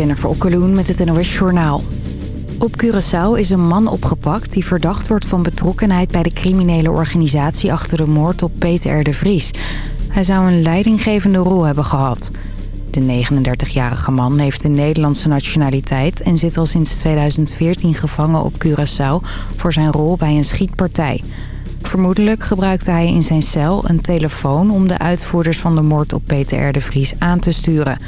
Jennifer Okkeloen met het NOS Journaal. Op Curaçao is een man opgepakt die verdacht wordt van betrokkenheid... bij de criminele organisatie achter de moord op Peter R. de Vries. Hij zou een leidinggevende rol hebben gehad. De 39-jarige man heeft de Nederlandse nationaliteit... en zit al sinds 2014 gevangen op Curaçao voor zijn rol bij een schietpartij... Vermoedelijk gebruikte hij in zijn cel een telefoon om de uitvoerders van de moord op Peter R. de Vries aan te sturen.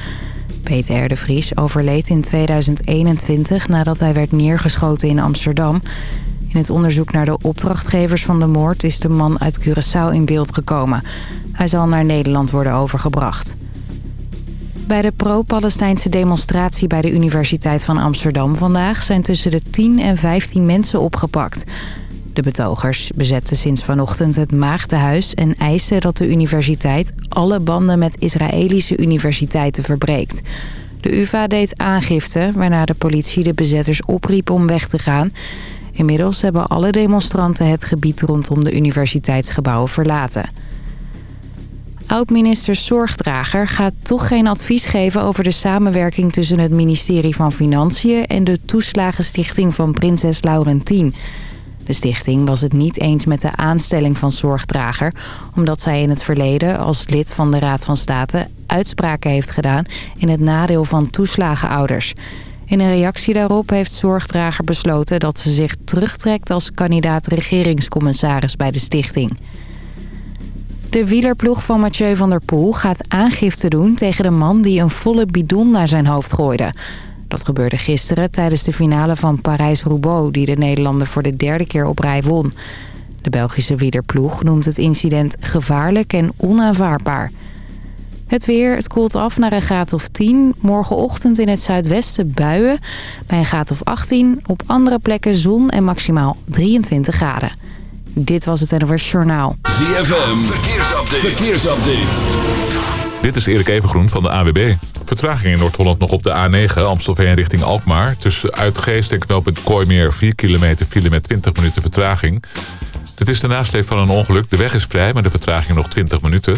Peter R. de Vries overleed in 2021 nadat hij werd neergeschoten in Amsterdam. In het onderzoek naar de opdrachtgevers van de moord is de man uit Curaçao in beeld gekomen. Hij zal naar Nederland worden overgebracht. Bij de pro-Palestijnse demonstratie bij de Universiteit van Amsterdam vandaag... zijn tussen de 10 en 15 mensen opgepakt. De betogers bezetten sinds vanochtend het Maagdenhuis... en eisen dat de universiteit alle banden met Israëlische universiteiten verbreekt. De UvA deed aangifte, waarna de politie de bezetters opriep om weg te gaan. Inmiddels hebben alle demonstranten het gebied rondom de universiteitsgebouwen verlaten. Oud-minister Zorgdrager gaat toch geen advies geven over de samenwerking tussen het ministerie van Financiën en de toeslagenstichting van prinses Laurentien. De stichting was het niet eens met de aanstelling van zorgdrager... omdat zij in het verleden als lid van de Raad van State uitspraken heeft gedaan... in het nadeel van toeslagenouders. In een reactie daarop heeft zorgdrager besloten dat ze zich terugtrekt... als kandidaat regeringscommissaris bij de stichting. De wielerploeg van Mathieu van der Poel gaat aangifte doen tegen de man die een volle bidon naar zijn hoofd gooide... Dat gebeurde gisteren tijdens de finale van Parijs-Roubaix... die de Nederlander voor de derde keer op rij won. De Belgische wielerploeg noemt het incident gevaarlijk en onaanvaardbaar. Het weer, het koelt af naar een graad of 10. Morgenochtend in het zuidwesten buien. Bij een graad of 18. Op andere plekken zon en maximaal 23 graden. Dit was het NOS Journaal. ZFM, verkeersupdate. verkeersupdate. Dit is Erik Evengroen van de AWB. Vertraging in Noord-Holland nog op de A9 Amstelveen richting Alkmaar. Tussen Uitgeest en knooppunt Kooimeer 4 kilometer file met 20 minuten vertraging. Dit is de nasleep van een ongeluk. De weg is vrij, maar de vertraging nog 20 minuten.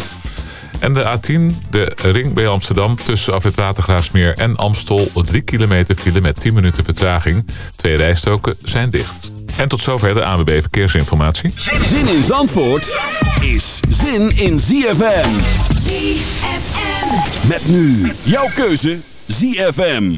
En de A10, de ring bij Amsterdam tussen Afrit Watergraafsmeer en Amstel... 3 kilometer file met 10 minuten vertraging. Twee rijstoken zijn dicht. En tot zover de AWB Verkeersinformatie. Zin in Zandvoort is zin in ZFM. ZFM. Met nu jouw keuze ZFM.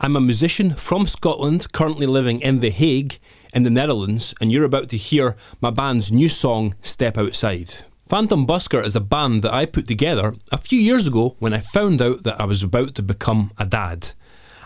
I'm a musician from Scotland, currently living in The Hague in the Netherlands, and you're about to hear my band's new song, Step Outside. Phantom Busker is a band that I put together a few years ago when I found out that I was about to become a dad.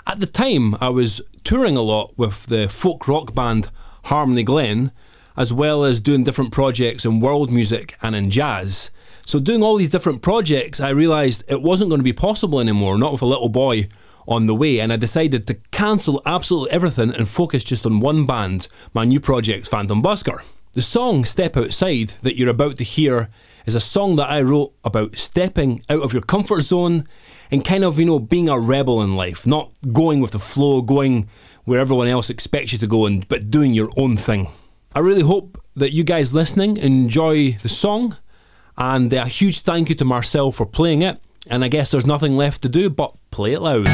At the time, I was touring a lot with the folk rock band Harmony Glen, as well as doing different projects in world music and in jazz. So, doing all these different projects, I realised it wasn't going to be possible anymore, not with a little boy on the way, and I decided to cancel absolutely everything and focus just on one band, my new project, Phantom Busker. The song Step Outside that you're about to hear is a song that I wrote about stepping out of your comfort zone and kind of, you know, being a rebel in life, not going with the flow, going where everyone else expects you to go, and but doing your own thing. I really hope that you guys listening enjoy the song, and uh, a huge thank you to Marcel for playing it. And I guess there's nothing left to do but play it loud.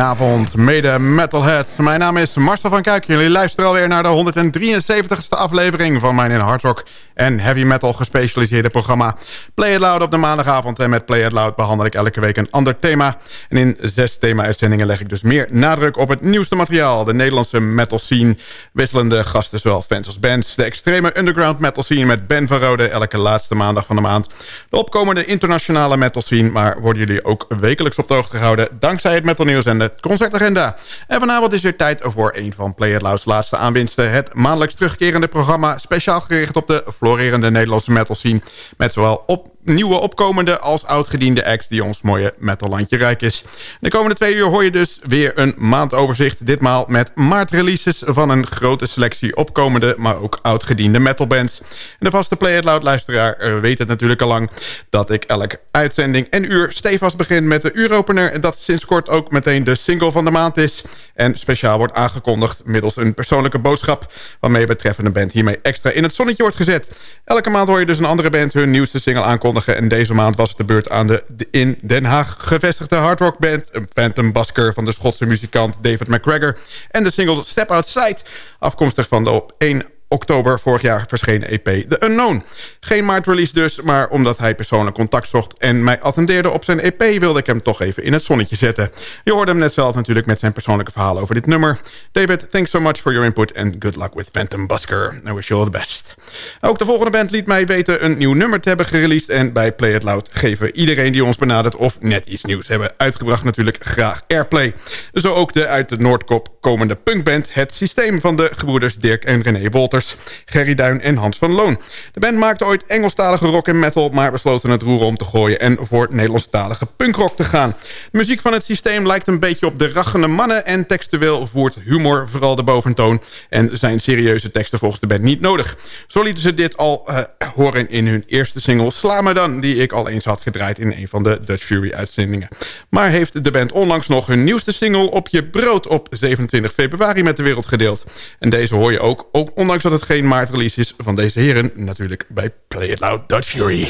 Goedenavond, mede metalheads. Mijn naam is Marcel van Kuik. Jullie luisteren alweer naar de 173ste aflevering... van mijn in hard rock en heavy metal gespecialiseerde programma... Play It Loud op de maandagavond. En met Play It Loud behandel ik elke week een ander thema. En in zes thema-uitzendingen leg ik dus meer nadruk op het nieuwste materiaal. De Nederlandse metal scene. Wisselende gasten, zowel fans als bands. De extreme underground metal scene met Ben van Rode... elke laatste maandag van de maand. De opkomende internationale metal scene... maar worden jullie ook wekelijks op de hoogte gehouden... dankzij het metal nieuws en de concertagenda. En vanavond is weer tijd voor een van Play It Loud's laatste aanwinsten. Het maandelijks terugkerende programma... speciaal gericht op de florerende Nederlandse metal scene... met zowel op nieuwe opkomende als oudgediende acts... die ons mooie metallandje rijk is. De komende twee uur hoor je dus weer een maandoverzicht. Ditmaal met maartreleases van een grote selectie opkomende... maar ook oudgediende metalbands. De vaste Play It Loud luisteraar eh, weet het natuurlijk al lang... dat ik elk uitzending en uur stevast begin met de uuropener... en dat sinds kort ook meteen de single van de maand is... en speciaal wordt aangekondigd middels een persoonlijke boodschap... waarmee betreffende band hiermee extra in het zonnetje wordt gezet. Elke maand hoor je dus een andere band hun nieuwste single aankondigen... en deze maand was het de beurt aan de in Den Haag gevestigde hardrockband... een Phantom Basker van de Schotse muzikant David McGregor... en de single Step Outside, afkomstig van de op 1 oktober vorig jaar verschenen EP The Unknown. Geen maart-release dus, maar omdat hij persoonlijk contact zocht... en mij attendeerde op zijn EP, wilde ik hem toch even in het zonnetje zetten. Je hoorde hem net zelf natuurlijk met zijn persoonlijke verhaal over dit nummer. David, thanks so much for your input and good luck with Phantom Busker. I wish you all the best. Ook de volgende band liet mij weten een nieuw nummer te hebben gereleased... en bij Play It Loud geven iedereen die ons benadert... of net iets nieuws hebben uitgebracht natuurlijk graag airplay. Zo ook de uit de Noordkop komende punkband... Het Systeem van de gebroeders Dirk en René Wolters Gerry Duin en Hans van Loon. De band maakte ooit Engelstalige rock en metal... maar besloten het roer om te gooien en voor Nederlandstalige punkrock te gaan. De muziek van het systeem lijkt een beetje op de rachende mannen... en textueel voert humor vooral de boventoon... en zijn serieuze teksten volgens de band niet nodig. Zo lieten ze dit al uh, horen in hun eerste single Sla me dan... die ik al eens had gedraaid in een van de Dutch Fury-uitzendingen. Maar heeft de band onlangs nog hun nieuwste single... Op je brood op 27 februari met de wereld gedeeld. En deze hoor je ook, ook ondanks dat het geen maartrelease is van deze heren... natuurlijk bij Play It Loud Dutch Fury.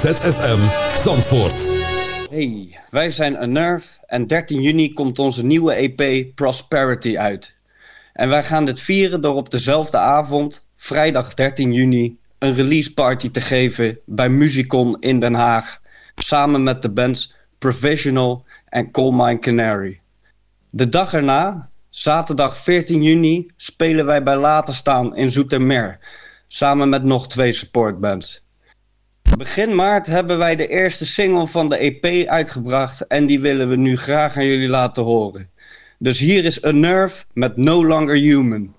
ZFM Zandvoort. Hey, wij zijn Unnerve en 13 juni komt onze nieuwe EP Prosperity uit. En wij gaan dit vieren door op dezelfde avond, vrijdag 13 juni, een release party te geven bij Musicon in Den Haag. Samen met de bands Provisional en Coal Mine Canary. De dag erna, zaterdag 14 juni, spelen wij bij Laten Staan in Zoetermeer. Samen met nog twee supportbands. Begin maart hebben wij de eerste single van de EP uitgebracht en die willen we nu graag aan jullie laten horen. Dus hier is A Nerve met No Longer Human.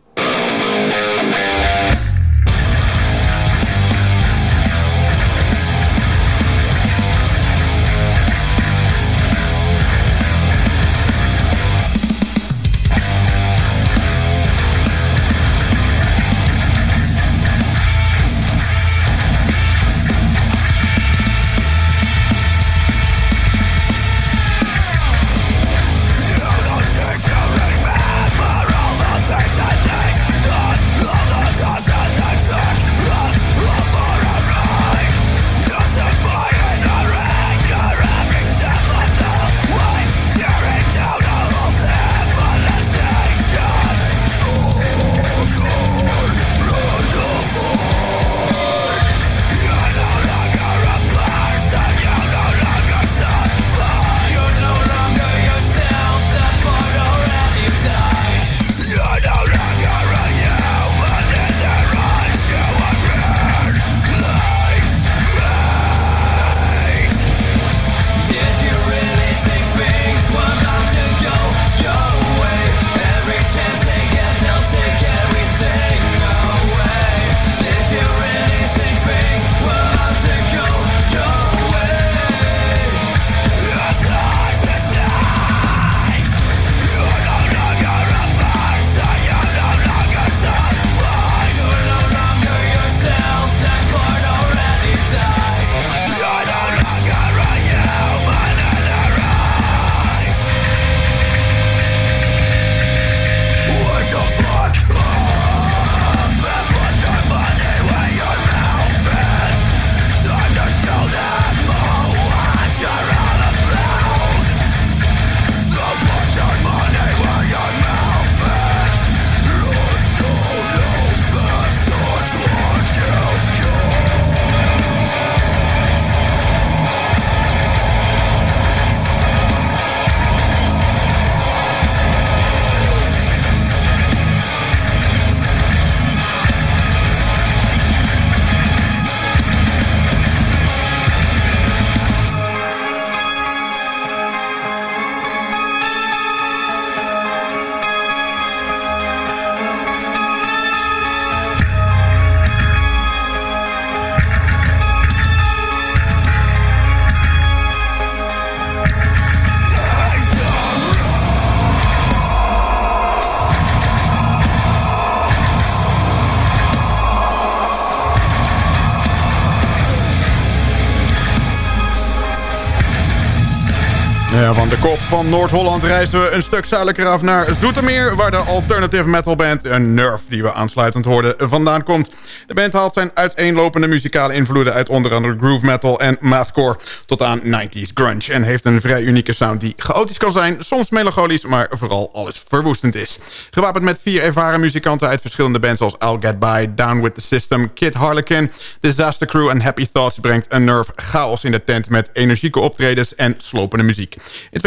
April van Noord-Holland reizen we een stuk zuidelijker af naar Zoetermeer... waar de alternative metal band Nerf, die we aansluitend hoorden, vandaan komt. De band haalt zijn uiteenlopende muzikale invloeden uit onder andere groove metal en mathcore... tot aan 90s grunge en heeft een vrij unieke sound die chaotisch kan zijn... soms melancholisch, maar vooral alles verwoestend is. Gewapend met vier ervaren muzikanten uit verschillende bands als I'll Get By... Down With The System, Kid Harlequin, Disaster Crew en Happy Thoughts... brengt Nerf chaos in de tent met energieke optredens en slopende muziek. In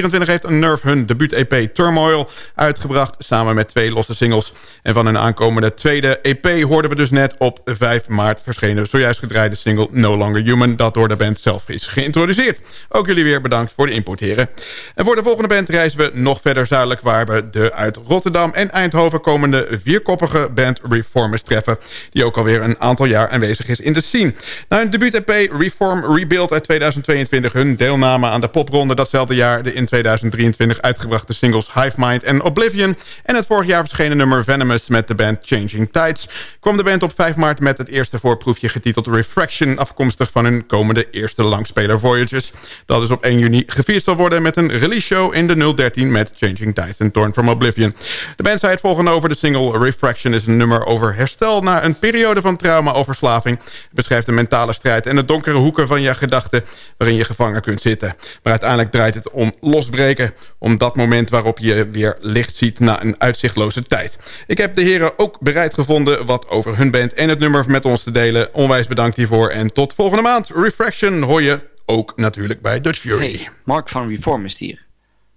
2024 heeft Nerve hun debuut-EP Turmoil uitgebracht... samen met twee losse singles. En van hun aankomende tweede EP hoorden we dus net op 5 maart verschenen... zojuist gedraaide single No Longer Human... dat door de band zelf is geïntroduceerd. Ook jullie weer bedankt voor de importeren. En voor de volgende band reizen we nog verder zuidelijk... waar we de uit Rotterdam en Eindhoven komende vierkoppige band Reformers treffen... die ook alweer een aantal jaar aanwezig is in de scene. Na hun debuut-EP Reform Rebuild uit 2022... hun deelname aan de popronde datzelfde jaar... de in 2023 uitgebrachte singles Hive Mind en Oblivion... en het vorig jaar verschenen nummer Venomous met de band Changing Tides... kwam de band op 5 maart met het eerste voorproefje getiteld Refraction... afkomstig van hun komende eerste langspeler Voyages. Dat is op 1 juni gevierd zal worden met een release show in de 013... met Changing Tides en Torn from Oblivion. De band zei het volgende over de single Refraction is een nummer over herstel... na een periode van trauma of verslaving. Beschrijft de mentale strijd en de donkere hoeken van je gedachten... waarin je gevangen kunt zitten. Maar uiteindelijk draait het om losbreken. Om dat moment waarop je weer licht ziet na een uitzichtloze tijd. Ik heb de heren ook bereid gevonden wat over hun band en het nummer met ons te delen. Onwijs bedankt hiervoor en tot volgende maand. Refraction hoor je ook natuurlijk bij Dutch Fury. Mark van Reformist hier.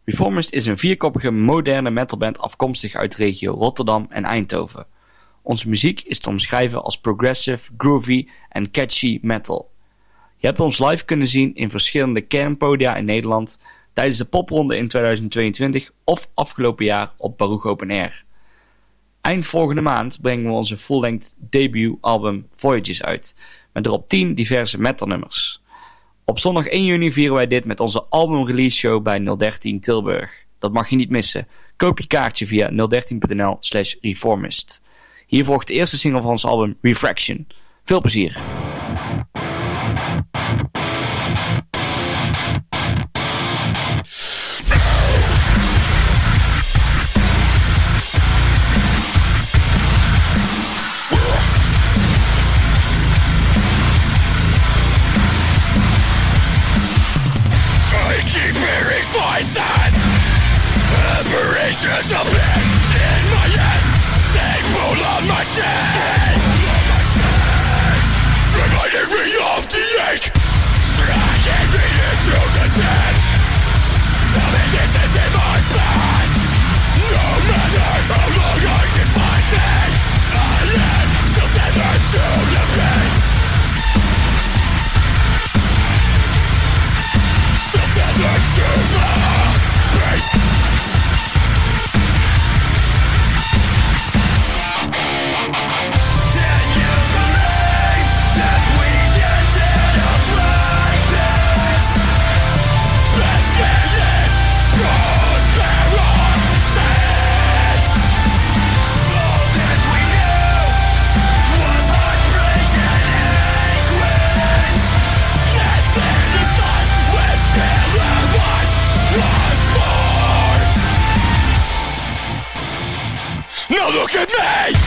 Reformist is een vierkoppige moderne metalband afkomstig uit de regio Rotterdam en Eindhoven. Onze muziek is te omschrijven als progressive, groovy en catchy metal. Je hebt ons live kunnen zien in verschillende kernpodia in Nederland tijdens de popronde in 2022 of afgelopen jaar op Baruch Open Air. Eind volgende maand brengen we onze full-length debuutalbum Voyages uit, met erop 10 diverse metalnummers. Op zondag 1 juni vieren wij dit met onze album release show bij 013 Tilburg. Dat mag je niet missen. Koop je kaartje via 013.nl slash reformist. Hier volgt de eerste single van ons album Refraction. Veel plezier! Apparitions of pain in my head They pull on my Reminding me of the ache Dragging me into the Tell me this is in my past No matter how long I can fight it I am still tethered to the pain Still tethered to look at me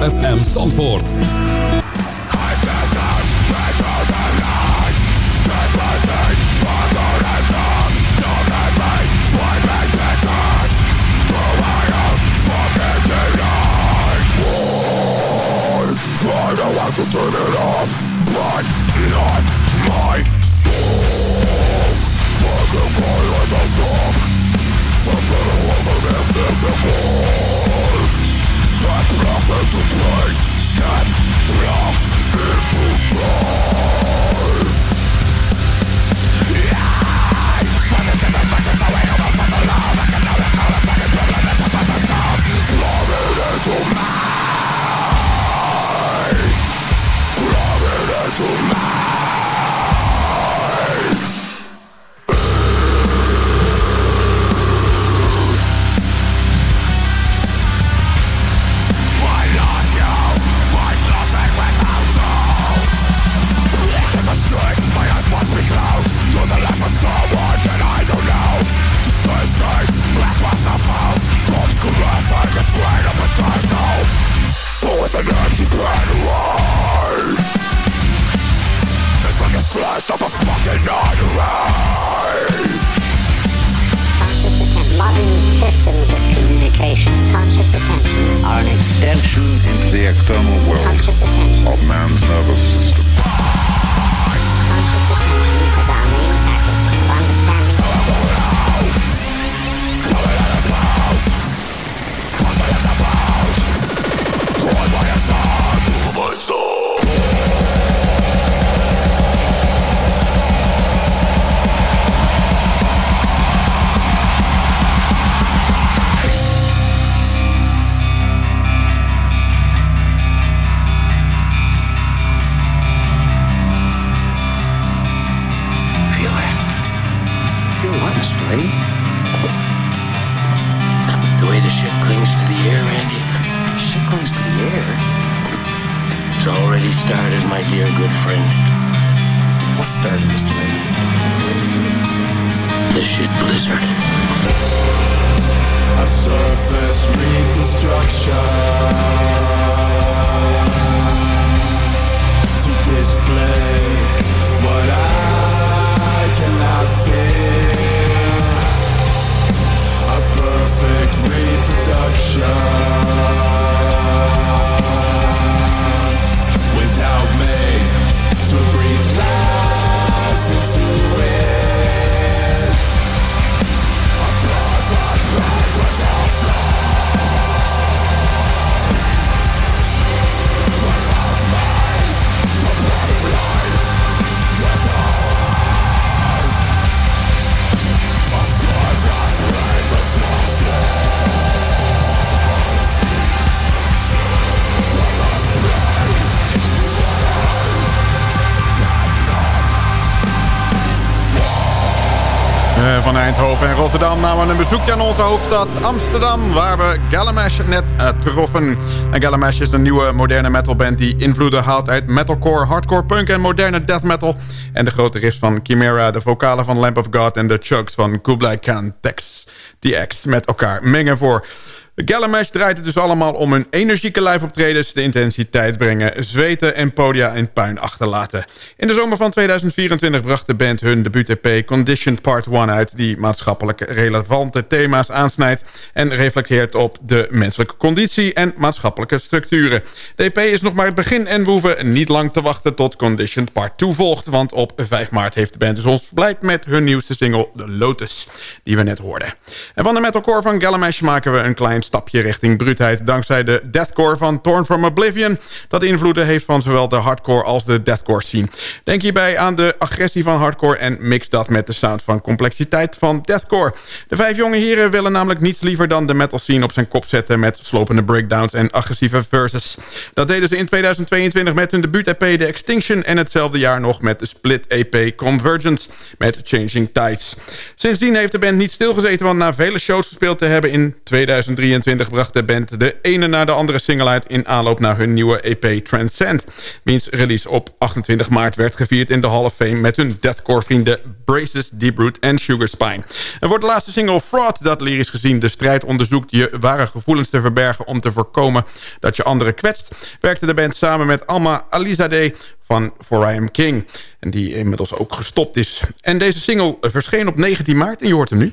ZFM Zandvoort. Reconstruction to display what I cannot feel. A perfect reproduction Eindhoven en Rotterdam namen een bezoekje aan onze hoofdstad Amsterdam... waar we Gallamash net eh, troffen. En Gallamash is een nieuwe moderne metalband... die invloeden haalt uit metalcore, hardcore punk en moderne death metal. En de grote riffs van Chimera, de vocalen van Lamp of God... en de chugs van Kublai Khan, Tex, DX met elkaar mengen voor... Gallamash draait het dus allemaal om hun energieke live optredens... de intensiteit brengen, zweten en podia in puin achterlaten. In de zomer van 2024 bracht de band hun debuut-EP Conditioned Part 1 uit... die maatschappelijk relevante thema's aansnijdt... en reflecteert op de menselijke conditie en maatschappelijke structuren. De EP is nog maar het begin en we hoeven niet lang te wachten tot Conditioned Part 2 volgt... want op 5 maart heeft de band dus ons verblijd met hun nieuwste single The Lotus... die we net hoorden. En van de metalcore van Gallamash maken we een klein stapje richting bruutheid... dankzij de deathcore van Torn from Oblivion... dat invloeden heeft van zowel de hardcore als de deathcore scene. Denk hierbij aan de agressie van hardcore... en mix dat met de sound van complexiteit van deathcore. De vijf jonge heren willen namelijk niets liever dan de metal scene op zijn kop zetten... met slopende breakdowns en agressieve verses. Dat deden ze in 2022 met hun debuut-EP The Extinction... en hetzelfde jaar nog met de split-EP Convergence met Changing Tides. Sindsdien heeft de band niet stilgezeten... want na vele shows gespeeld te hebben in 2023 2023 bracht de band de ene na de andere single uit... in aanloop naar hun nieuwe EP Transcend. Wiens release op 28 maart werd gevierd in de Hall of Fame... met hun deathcore vrienden Braces, Deep Root en Sugar Spine. En voor de laatste single Fraud dat lyrisch gezien de strijd onderzoekt... je ware gevoelens te verbergen om te voorkomen dat je anderen kwetst... werkte de band samen met Alma Alizadeh van For I Am King. En die inmiddels ook gestopt is. En deze single verscheen op 19 maart en je hoort hem nu.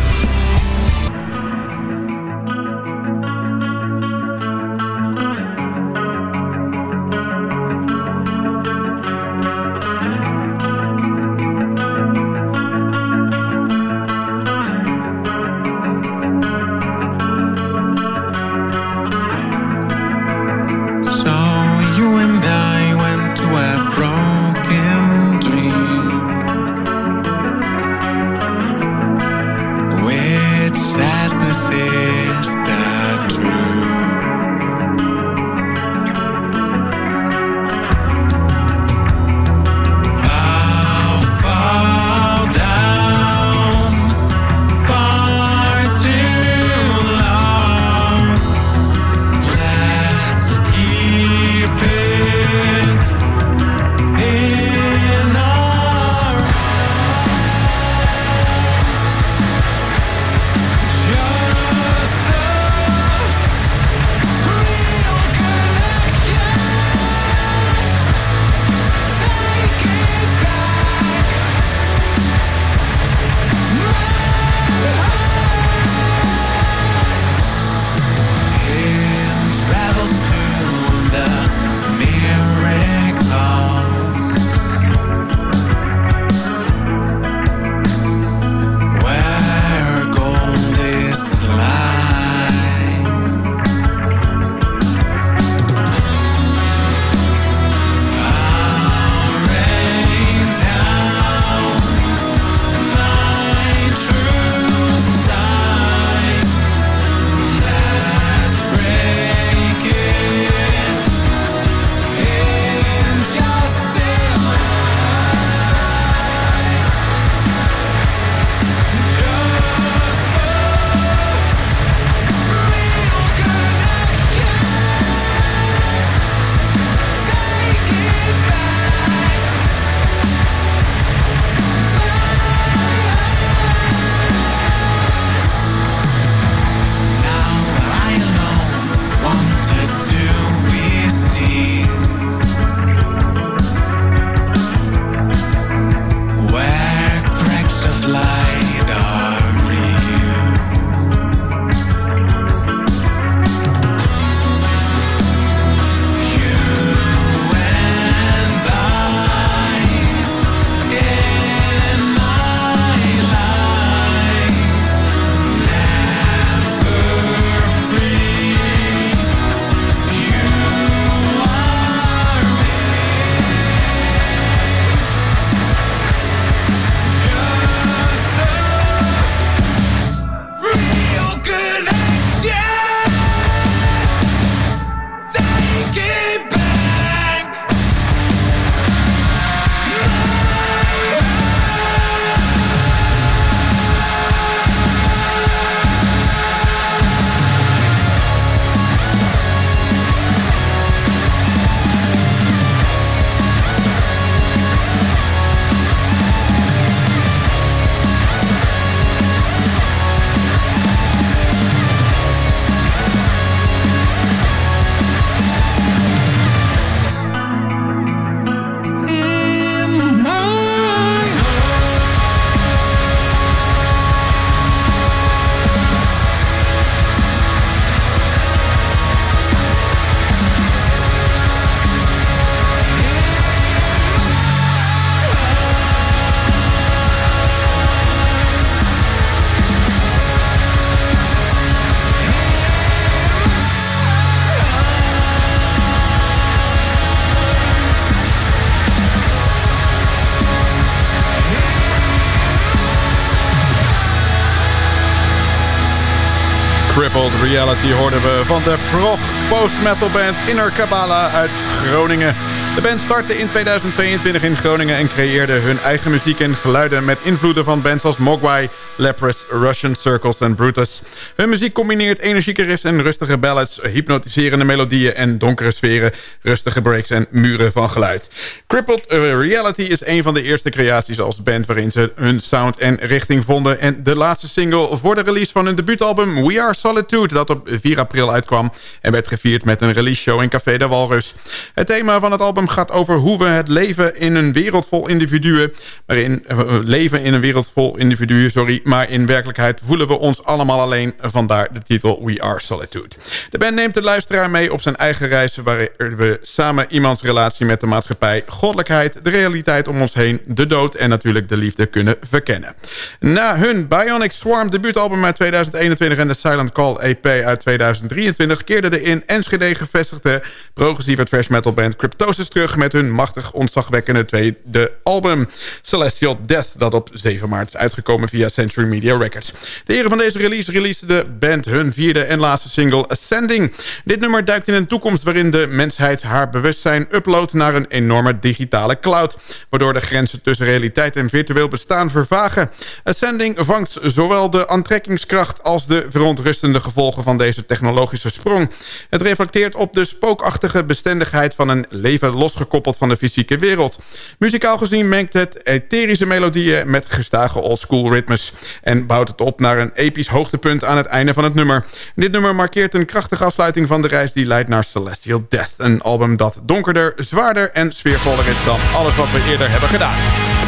Crippled Reality hoorden we van de prog post-metal band Inner Kabbalah uit Groningen. De band startte in 2022 in Groningen en creëerde hun eigen muziek en geluiden met invloeden van bands als Mogwai, Leprous, Russian Circles en Brutus. Hun muziek combineert energieke riffs en rustige ballads, hypnotiserende melodieën en donkere sferen, rustige breaks en muren van geluid. Crippled Reality is een van de eerste creaties als band waarin ze hun sound en richting vonden en de laatste single voor de release van hun debuutalbum We Are Solitude dat op 4 april uitkwam en werd gevierd met een release show in Café de Walrus. Het thema van het album gaat over hoe we het leven in een wereld vol individuen... waarin uh, leven in een wereld vol individuen, sorry... maar in werkelijkheid voelen we ons allemaal alleen. Vandaar de titel We Are Solitude. De band neemt de luisteraar mee op zijn eigen reis... waarin we samen iemands relatie met de maatschappij... goddelijkheid, de realiteit om ons heen, de dood... en natuurlijk de liefde kunnen verkennen. Na hun Bionic Swarm debuutalbum uit 2021... en de Silent Call EP uit 2023... keerde de in Enschede gevestigde progressieve trash metal band Cryptosis terug met hun machtig ontzagwekkende tweede album Celestial Death... dat op 7 maart is uitgekomen via Century Media Records. De heren van deze release release de band hun vierde en laatste single Ascending. Dit nummer duikt in een toekomst waarin de mensheid haar bewustzijn uploadt... naar een enorme digitale cloud... waardoor de grenzen tussen realiteit en virtueel bestaan vervagen. Ascending vangt zowel de aantrekkingskracht als de verontrustende gevolgen van deze technologische sprong. Het reflecteert op de spookachtige bestendigheid van een leven losgekoppeld van de fysieke wereld. Muzikaal gezien mengt het etherische melodieën met gestage oldschool ritmes... en bouwt het op naar een episch hoogtepunt aan het einde van het nummer. Dit nummer markeert een krachtige afsluiting van de reis die leidt naar Celestial Death. Een album dat donkerder, zwaarder en sfeervoller is dan alles wat we eerder hebben gedaan.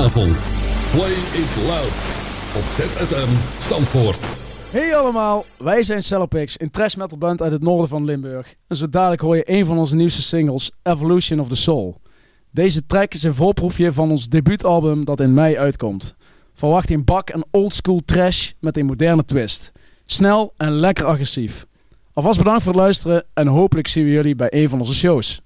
Maandagavond. Play it loud. Op ZFM Zandvoort. Hey allemaal, wij zijn Celopix, een trash metal band uit het noorden van Limburg. En zo dadelijk hoor je een van onze nieuwste singles, Evolution of the Soul. Deze track is een voorproefje van ons debuutalbum dat in mei uitkomt. Verwacht een bak en oldschool trash met een moderne twist. Snel en lekker agressief. Alvast bedankt voor het luisteren en hopelijk zien we jullie bij een van onze shows.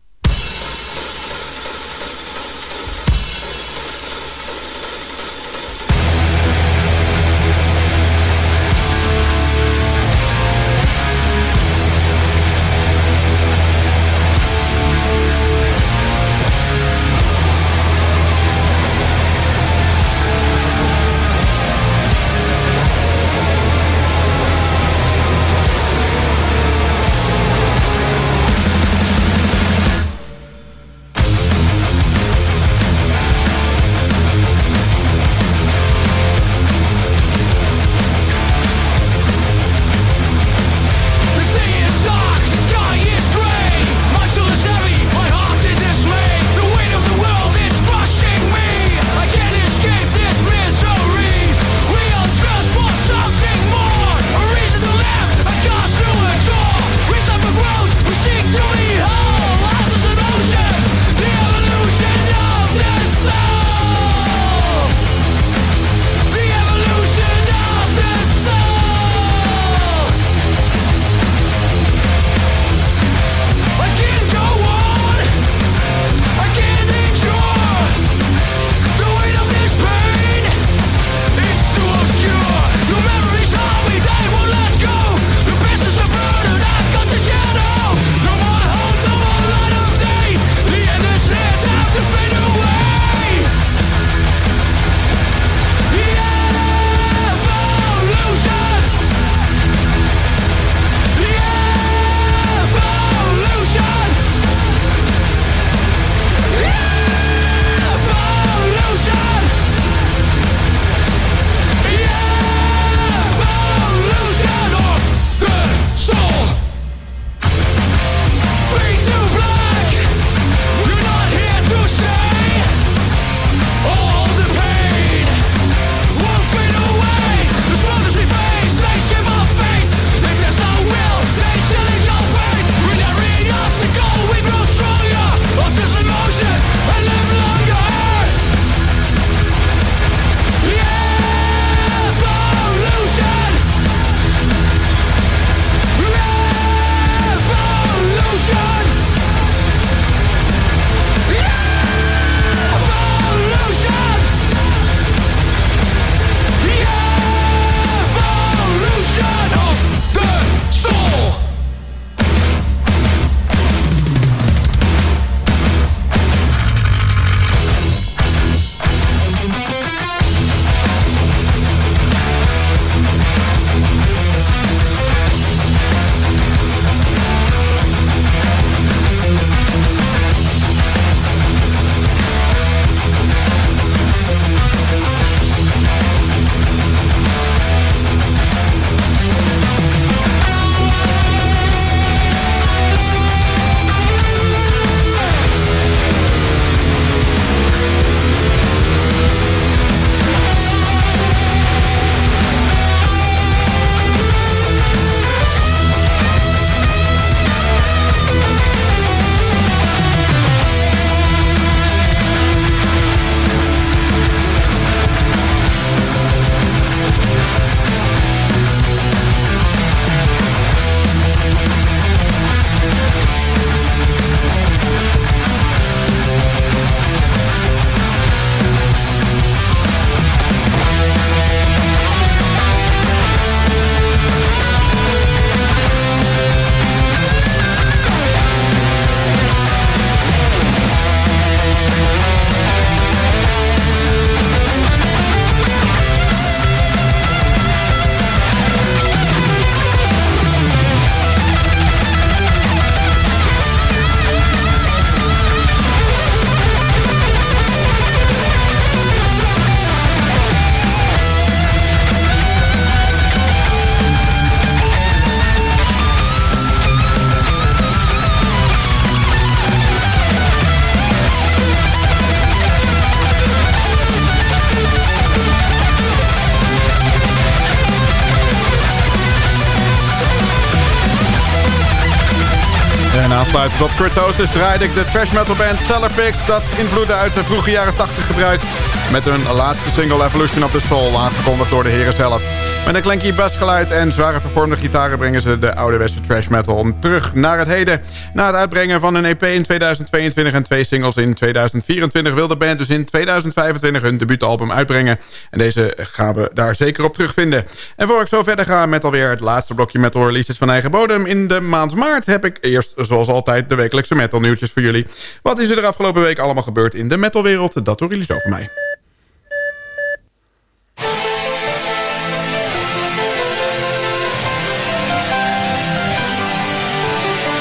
Kurtosis draaide ik de trash metal band Cellar Pigs... dat invloeden uit de vroege jaren 80 gebruikt... met hun laatste single Evolution of the Soul... aangekondigd door de heren zelf. Met een klanky basgeluid en zware vervormde gitaren... brengen ze de ouderwetse trash metal terug naar het heden. Na het uitbrengen van een EP in 2022 en twee singles in 2024... wil de band dus in 2025 hun debuutalbum uitbrengen. En deze gaan we daar zeker op terugvinden. En voor ik zo verder ga met alweer het laatste blokje metal releases van eigen bodem... in de maand maart heb ik eerst zoals altijd de wekelijkse metal nieuwtjes voor jullie. Wat is er de afgelopen week allemaal gebeurd in de metalwereld? Dat horen jullie zo van mij.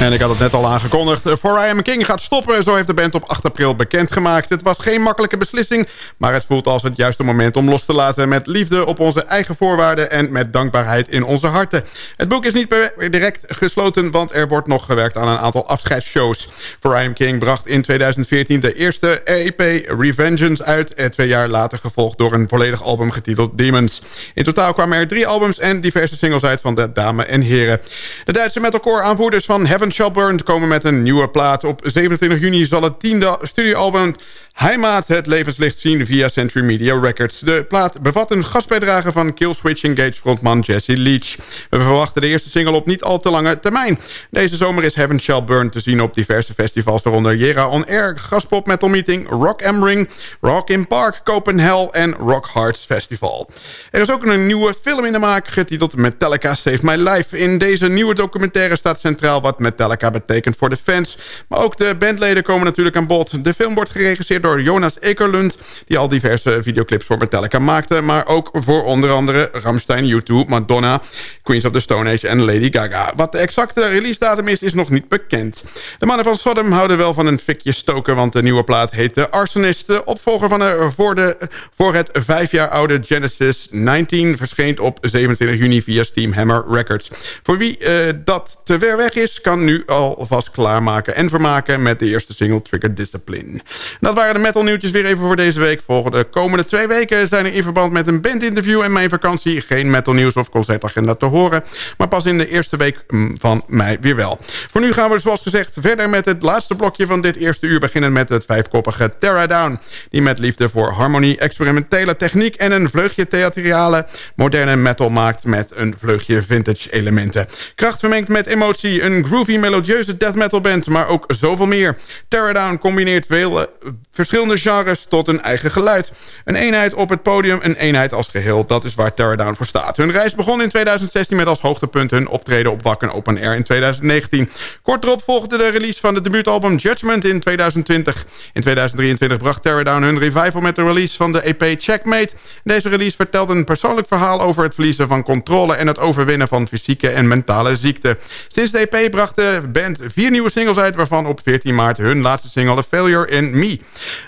En ik had het net al aangekondigd. For I Am King gaat stoppen. Zo heeft de band op 8 april bekendgemaakt. Het was geen makkelijke beslissing. Maar het voelt als het juiste moment om los te laten. Met liefde op onze eigen voorwaarden. En met dankbaarheid in onze harten. Het boek is niet direct gesloten. Want er wordt nog gewerkt aan een aantal afscheidsshows. For I Am King bracht in 2014 de eerste EP Revengeance uit. En twee jaar later gevolgd door een volledig album getiteld Demons. In totaal kwamen er drie albums en diverse singles uit van de dame en heren. De Duitse metalcore aanvoerders van Heaven Shall Burn komen met een nieuwe plaat. Op 27 juni zal het tiende studioalbum Heimaat het levenslicht zien via Century Media Records. De plaat bevat een gastbijdrage van Killswitch Engage frontman Jesse Leach. We verwachten de eerste single op niet al te lange termijn. Deze zomer is Heaven Shall Burn te zien op diverse festivals... waaronder Jera On Air, Gaspop Metal Meeting, Rock Ring... Rock in Park, Copenhagen en Rock Hearts Festival. Er is ook een nieuwe film in de maak getiteld Metallica Save My Life. In deze nieuwe documentaire staat centraal wat Metallica betekent voor de fans. Maar ook de bandleden komen natuurlijk aan bod. De film wordt geregisseerd door Jonas Ekerlund... die al diverse videoclips voor Metallica maakte... maar ook voor onder andere Ramstein, U2, Madonna... Queens of the Stone Age en Lady Gaga. Wat de exacte release datum is, is nog niet bekend. De mannen van Sodom houden wel van een fikje stoken... want de nieuwe plaat heet de Arsonist. De opvolger van de, voor, de, voor het vijf jaar oude Genesis 19... verscheen op 27 juni via Steamhammer Records. Voor wie uh, dat te ver weg is, kan nu alvast klaarmaken en vermaken... met de eerste single Trigger Discipline. Dat waren de metal nieuwtjes weer even voor deze week. Volgende komende twee weken zijn er in verband met een bandinterview en mijn vakantie... geen metal nieuws of concertagenda te horen. Maar pas in de eerste week mm, van mei weer wel. Voor nu gaan we zoals gezegd verder met het laatste blokje van dit eerste uur... beginnen met het vijfkoppige Terra Down. Die met liefde voor harmonie, experimentele techniek... en een vleugje theatrale moderne metal maakt... met een vleugje vintage elementen. Kracht vermengd met emotie, een groovy melodieuze death metal band... maar ook zoveel meer. Terra Down combineert vele verschillende genres tot een eigen geluid. Een eenheid op het podium, een eenheid als geheel. Dat is waar Terrordown voor staat. Hun reis begon in 2016 met als hoogtepunt hun optreden op Wakken Open Air in 2019. Kort erop volgde de release van het debuutalbum Judgment in 2020. In 2023 bracht Terrordown hun revival met de release van de EP Checkmate. Deze release vertelt een persoonlijk verhaal over het verliezen van controle... en het overwinnen van fysieke en mentale ziekte. Sinds de EP bracht de band vier nieuwe singles uit... waarvan op 14 maart hun laatste single A Failure in Me.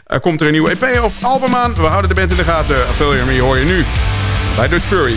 Er komt er een nieuwe EP of album aan. We houden de band in de gaten. Failure Me hoor je nu bij Dutch Fury.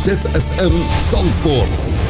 ZFM Zandvoort.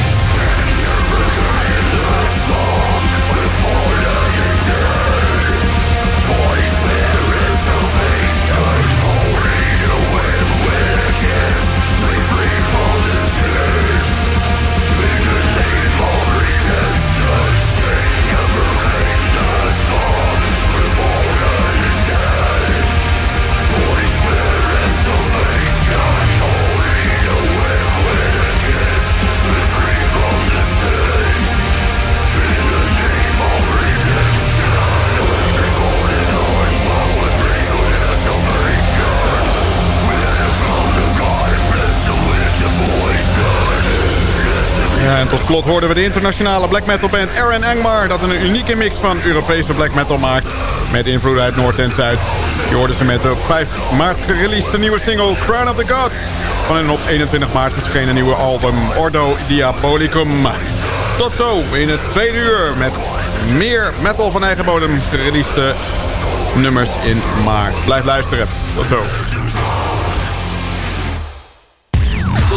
En tot slot hoorden we de internationale black metal band Aaron Engmar... dat een unieke mix van Europese black metal maakt... met invloed uit Noord en Zuid. Je hoorde ze met op 5 maart gereleased nieuwe single Crown of the Gods... van hun op 21 maart verschenen nieuwe album Ordo Diabolicum. Tot zo in het tweede uur met meer metal van eigen bodem gereleased nummers in maart. Blijf luisteren. Tot zo.